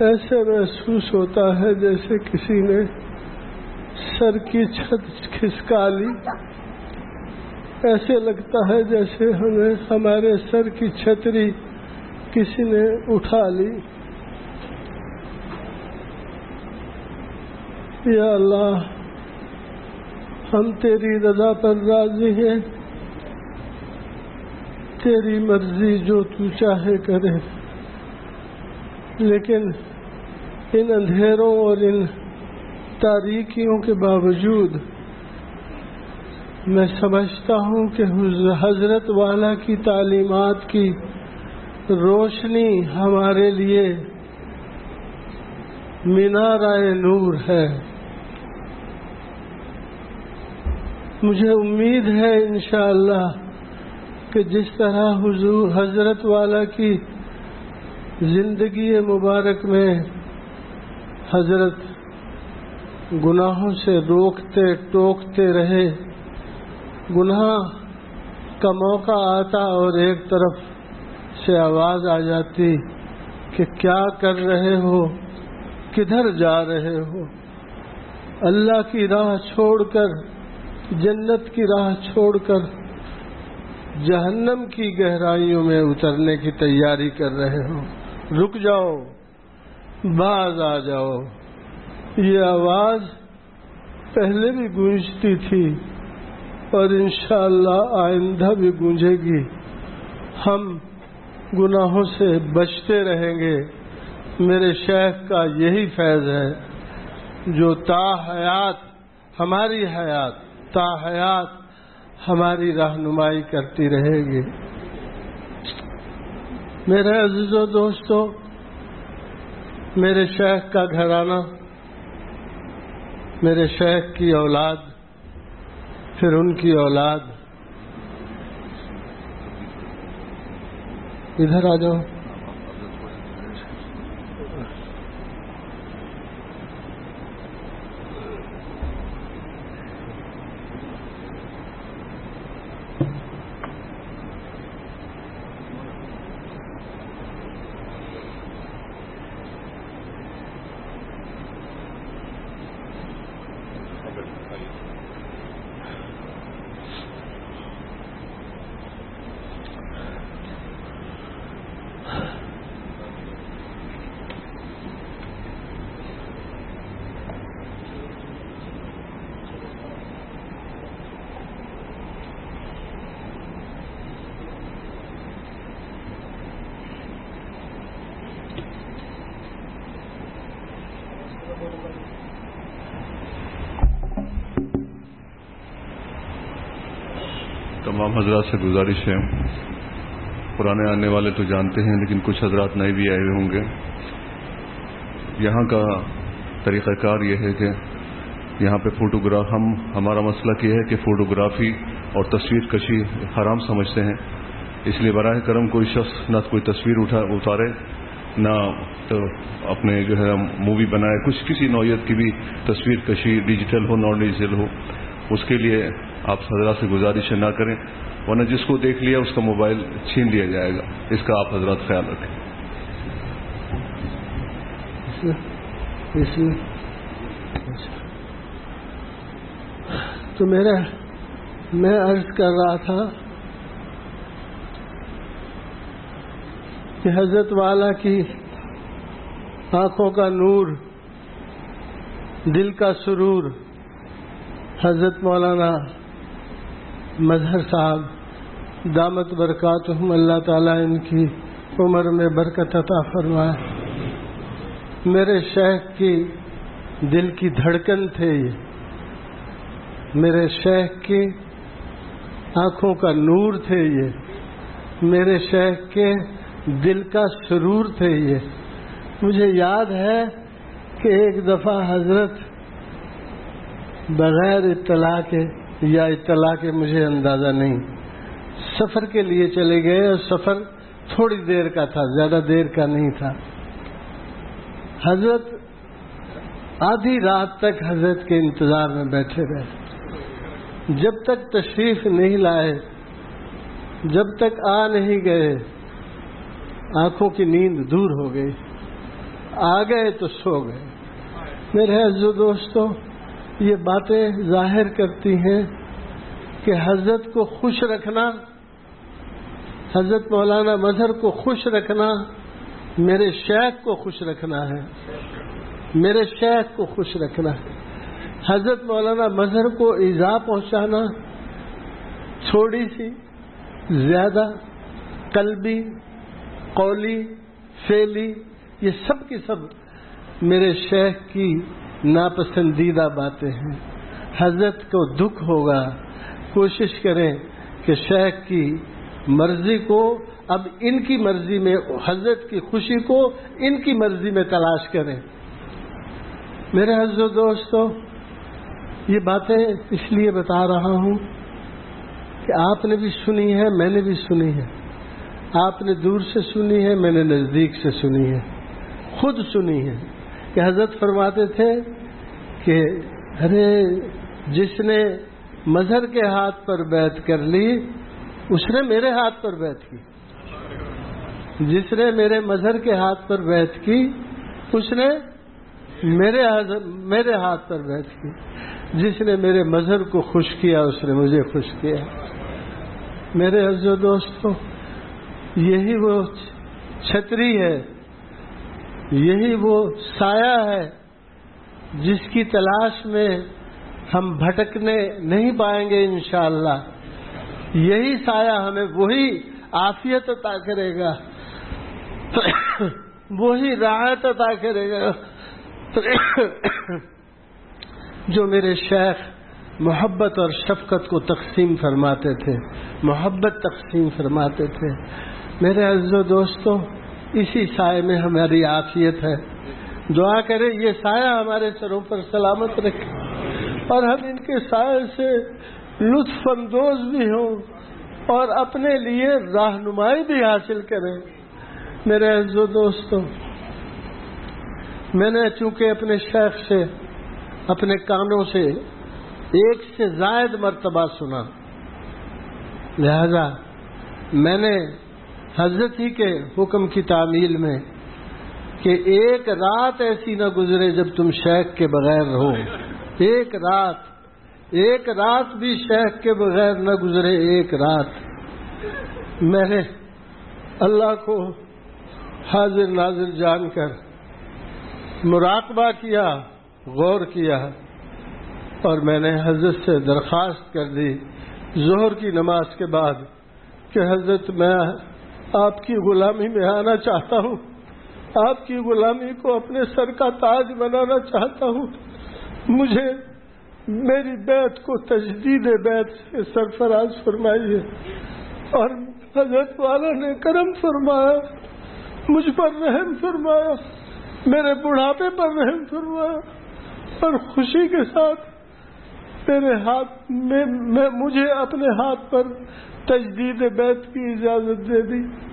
ایسے محسوس ہوتا ہے جیسے کسی نے سر کی چھت کھسکا لی۔ ایسے لگتا ہے جیسے ہمیں ہمارے سر کی چھتری کسی نے اٹھا لی۔ یا اللہ، ہم تیری رضا پر راضی ہیں۔ تیری مرضی جو تو چاہے کرے۔ لیکن ان اندھیروں اور ان تاریکیوں کے باوجود میں سمجھتا ہوں کہ حضرت والا کی تعلیمات کی روشنی ہمارے لیے مینارائے نور ہے۔ مجھے امید ہے انشاءاللہ کہ جس طرح حضور حضرت والا کی زندگی مبارک میں حضرت گناہوں سے روکتے ٹوکتے رہے، گناہ کا موقع آتا اور ایک طرف سے آواز آ جاتی کہ کیا کر رہے ہو؟ کدھر جا رہے ہو؟ اللہ کی راہ چھوڑ کر، جنت کی راہ چھوڑ کر جہنم کی گہرائیوں میں اترنے کی تیاری کر رہے ہو رک جاؤ، باز آ جاؤ۔ یہ آواز پہلے بھی گونجتی تھی اور انشاءاللہ آئندہ بھی گونجے گی۔ ہم گناہوں سے بچتے رہیں گے۔ میرے شیخ کا یہی فیض ہے، جو تا حیات، ہماری حیات، تا حیات۔ ہماری رہنمائی کرتی رہے گی۔ میرے عزیز و دوستو، میرے شیخ کا گھرانہ، میرے شیخ کی اولاد، پھر ان کی اولاد۔ ادھر آ جاؤ۔ تمام حضرات سے گزارش ہے۔ پرانے آنے والے تو جانتے ہیں، لیکن کچھ حضرات نئے بھی آئے ہوئے ہوں گے۔ یہاں کا طریقہ کار یہ ہے کہ یہاں پہ فوٹوگراف، ہم، ہمارا مسئلہ یہ ہے کہ فوٹوگرافی اور تصویر کشی حرام سمجھتے ہیں۔ اس لیے براہ کرم کوئی شخص نہ کوئی تصویر اٹھا، اتارے، نہ تو اپنے جو ہے مووی بنائے۔ کچھ کسی نوعیت کی بھی تصویر کشی، ڈیجیٹل ہو نان ڈیجیٹل ہو، اس کے لیے آپ حضرات سے گزارش نہ کریں، ورنہ جس کو دیکھ لیا اس کا موبائل چھین لیا جائے گا۔ اس کا آپ حضرات خیال رکھیں۔ تو میرا میں عرض کر رہا تھا کہ حضرت والا کی آنکھوں کا نور، دل کا سرور حضرت مولانا مظہر صاحب، دامت برکات اللہ تعالیٰ ان کی عمر میں برکت عطا فرمائے۔ میرے شیخ کی دل کی دھڑکن تھے یہ میرے شیخ کی آنکھوں کا نور تھے یہ میرے شیخ کے دل کا سرور تھے یہ مجھے یاد ہے کہ ایک دفعہ حضرت بغیر اطلاع کے یا اطلاع کے مجھے اندازہ نہیں۔ سفر کے لیے چلے گئے اور سفر تھوڑی دیر کا تھا، زیادہ دیر کا نہیں تھا۔ حضرت آدھی رات تک حضرت کے انتظار میں بیٹھے رہے۔ جب تک تشریف نہیں لائے، جب تک آ نہیں گئے، آنکھوں کی نیند دور ہو گئی۔ آ گئے تو سو گئے۔ میرے عزو دوستوں یہ باتیں ظاہر کرتی ہیں کہ حضرت کو خوش رکھنا، حضرت مولانا مظہر کو خوش رکھنا میرے شیخ کو خوش رکھنا ہے۔ میرے شیخ کو خوش رکھنا۔ ہے حضرت مولانا مظہر کو ایزا پہنچانا، تھوڑی سی زیادہ قلبی، قولی فیلی یہ سب کی سب میرے شیخ کی ناپسندیدہ باتیں ہیں۔ حضرت کو دکھ ہوگا۔ کوشش کریں کہ شیخ کی مرضی کو اب ان کی مرضی میں، حضرت کی خوشی کو ان کی مرضی میں تلاش کریں۔ میرے حضرت دوستو، یہ باتیں اس لیے بتا رہا ہوں کہ آپ نے بھی سنی ہے، میں نے بھی سنی ہے۔ آپ نے دور سے سنی ہے، میں نے نزدیک سے سنی ہے۔ خود سنی ہے۔ کہ حضرت فرماتے تھے کہ ارے، جس نے مظہر کے ہاتھ پر بیت کر لی، اس نے میرے ہاتھ پر بیت کی۔ جس نے میرے مظہر کے ہاتھ پر بیت کی، اس نے میرے میرے ہاتھ پر بیت کی۔ جس نے میرے مظہر کو خوش کیا، اس نے مجھے خوش کیا۔ میرے عزو دوستوں یہی وہ چھتری ہے یہی وہ سایہ ہے جس کی تلاش میں ہم بھٹکنے نہیں پائیں گے انشاءاللہ۔ یہی سایہ ہمیں وہی آفیت عطا کرے گا۔ وہی راحت عطا کرے گا۔ جو میرے شیخ محبت اور شفقت کو تقسیم فرماتے تھے۔ محبت تقسیم فرماتے تھے۔ میرے عز و دوستوں اسی سائے میں ہماری آفیت ہے۔ دعا کرے یہ سایہ ہمارے سروں پر سلامت رکھے۔ اور ہم ان کے سائے سے لطف اندوز بھی ہوں اور اپنے لیے رہنمائی بھی حاصل کریں۔ میرے عز و دوستوں میں نے چونکہ اپنے شیخ سے، اپنے کانوں سے ایک سے زائد مرتبہ سنا، لہذا میں نے حضرت ہی کے حکم کی تعمیل میں کہ ایک رات ایسی نہ گزرے جب تم شیخ کے بغیر رہو ایک رات ایک رات بھی شیخ کے بغیر نہ گزرے، ایک رات۔ میں نے اللہ کو حاضر ناظر جان کر مراقبہ کیا، غور کیا اور میں نے حضرت سے درخواست کر دی ظہر کی نماز کے بعد کہ حضرت میں آپ کی غلامی میں آنا چاہتا ہوں۔ آپ کی غلامی کو اپنے سر کا تاج بنانا چاہتا ہوں۔ مجھے میری بیت کو تجدید بیت سے سرفراز فرمائیے۔ اور حضرت والا نے کرم فرمایا، مجھ پر رحم فرمایا، میرے بڑھاپے پر رحم فرمایا۔ اور خوشی کے ساتھ میرے ہاتھ میں مجھے اپنے ہاتھ پر تجدید بیت کی اجازت دے دی۔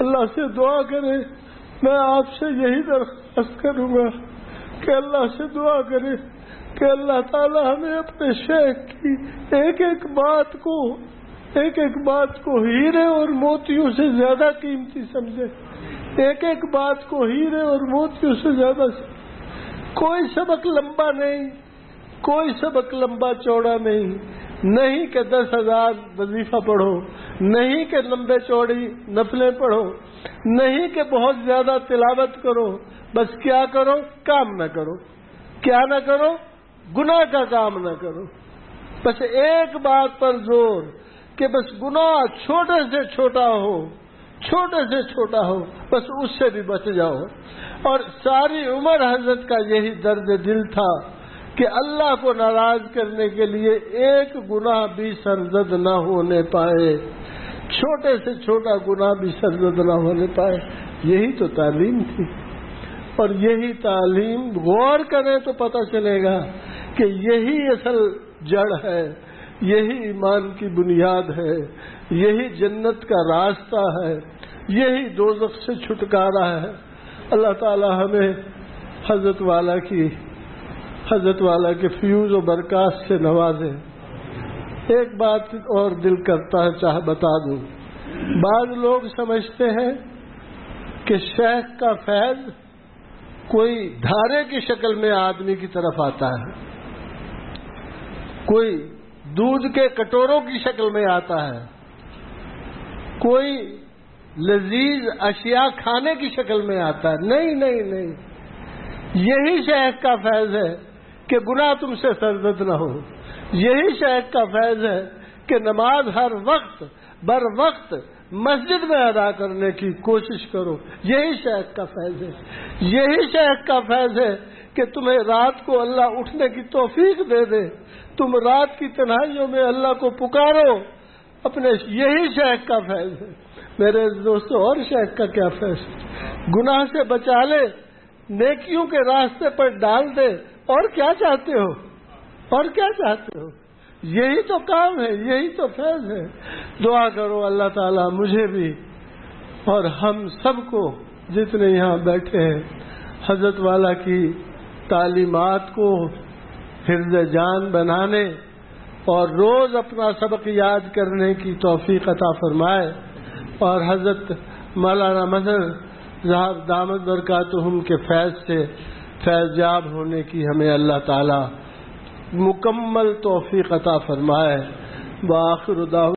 اللہ سے دعا کرے، میں آپ سے یہی درخواست کروں گا کہ اللہ سے دعا کرے کہ اللہ تعالی ہمیں اپنے شیخ کی ایک ایک بات کو، ایک ایک بات کو ہیرے اور موتیوں سے زیادہ قیمتی سمجھے۔ ایک ایک بات کو ہیرے اور موتیوں سے زیادہ کوئی سبق لمبا نہیں، کوئی سبق لمبا چوڑا نہیں۔ نہیں کہ دس ہزار وظیفہ پڑھو نہیں کہ لمبے چوڑی نفلیں پڑھو، نہیں کہ بہت زیادہ تلاوت کرو، بس کیا کرو؟ کام نہ کرو۔ کیا نہ کرو؟ گناہ کا کام نہ کرو۔ بس ایک بات پر زور کہ بس گناہ چھوٹے سے چھوٹا ہو، چھوٹے سے چھوٹا ہو، بس اس سے بھی بچ جاؤ۔ اور ساری عمر حضرت کا یہی درد دل تھا۔ کہ اللہ کو ناراض کرنے کے لیے ایک گناہ بھی سرزد نہ ہونے پائے۔ چھوٹے سے چھوٹا گناہ بھی سرزد نہ ہونے پائے۔ یہی تو تعلیم تھی۔ اور یہی تعلیم غور کریں تو پتہ چلے گا کہ یہی اصل جڑ ہے، یہی ایمان کی بنیاد ہے، یہی جنت کا راستہ ہے، یہی دوزخ سے چھٹکارا ہے۔ اللہ تعالی ہمیں حضرت والا کی حضرت والا کے فیوز و برکات سے نوازے ایک بات اور دل کرتا ہے، چاہ بتا دوں۔ بعض لوگ سمجھتے ہیں کہ شیخ کا فیض کوئی دھارے کی شکل میں آدمی کی طرف آتا ہے۔ کوئی دودھ کے کٹوروں کی شکل میں آتا ہے۔ کوئی لذیذ اشیاء کھانے کی شکل میں آتا ہے۔ نہیں نہیں نہیں۔ یہی شیخ کا فیض ہے۔ کہ گناہ تم سے سرزد نہ ہو۔ یہی شیخ کا فیض ہے کہ نماز ہر وقت، بر وقت مسجد میں ادا کرنے کی کوشش کرو۔ یہی شیخ کا فیض ہے۔ یہی شیخ کا فیض ہے کہ تمہیں رات کو اللہ اٹھنے کی توفیق دے دے۔ تم رات کی تنہائیوں میں اللہ کو پکارو۔ اپنے یہی شیخ کا فیض ہے۔ میرے دوستوں اور شیخ کا کیا فیض؟ گناہ سے بچا لے، نیکیوں کے راستے پر ڈال دے۔ اور کیا چاہتے ہو؟ اور کیا چاہتے ہو؟ یہی تو کام ہے، یہی تو فیض ہے۔ دعا کرو اللہ تعالی مجھے بھی اور ہم سب کو جتنے یہاں بیٹھے ہیں، حضرت والا کی تعلیمات کو حفظ جان بنانے اور روز اپنا سبق یاد کرنے کی توفیق عطا فرمائے۔ اور حضرت مولانا مظہر صاحب دامد برکاتہم کے فیض سے فیضیاب ہونے کی ہمیں اللہ تعالی مکمل توفیق عطا فرمائے۔ باخر